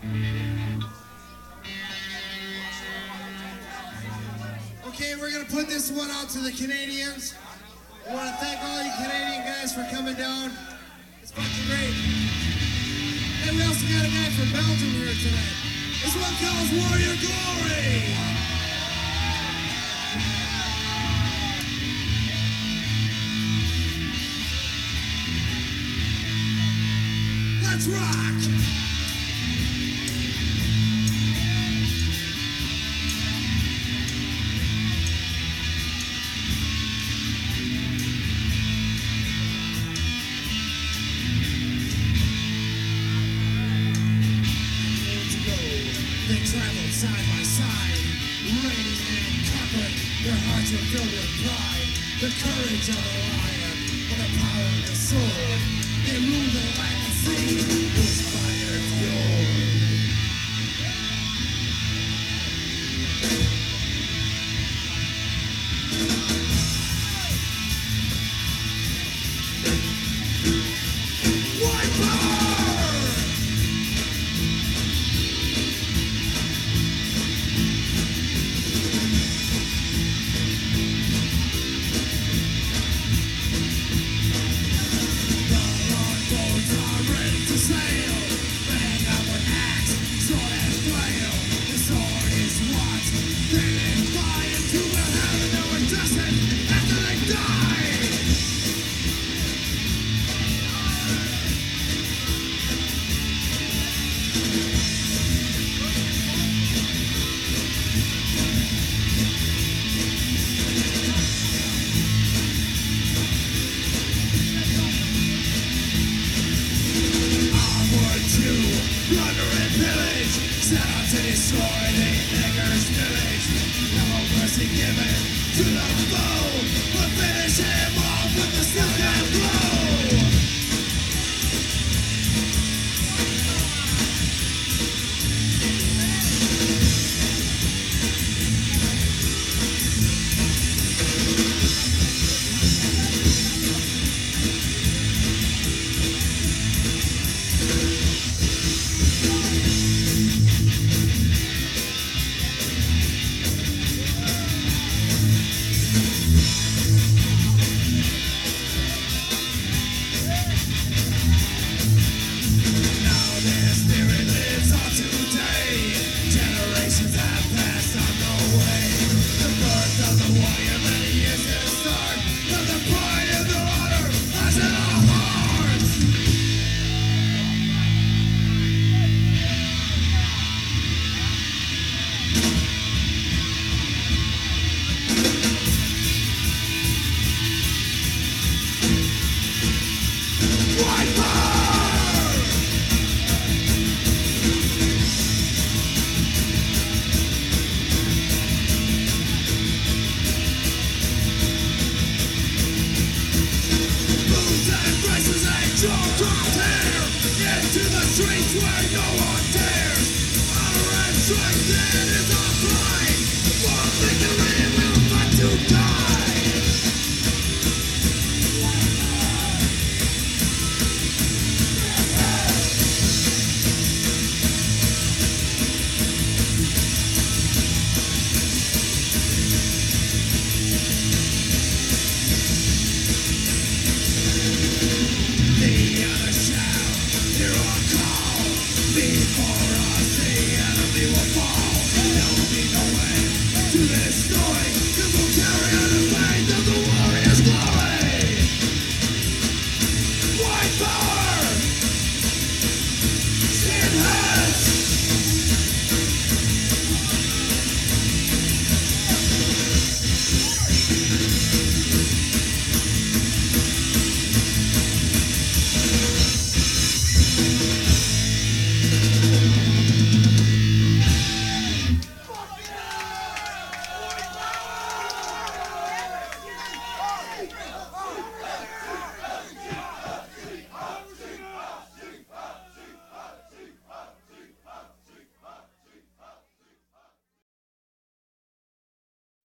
Okay, we're gonna put this one out to the Canadians. I want to thank all you Canadian guys for coming down. It's fucking great. And we also got a guy from Belgium here tonight. This one calls Warrior Glory. Let's rock! They traveled side by side, reigning set out to destroy the nigger's village. No mercy given to the foe, but finish him jaw tear into the streets where no one dares. And strength Joy.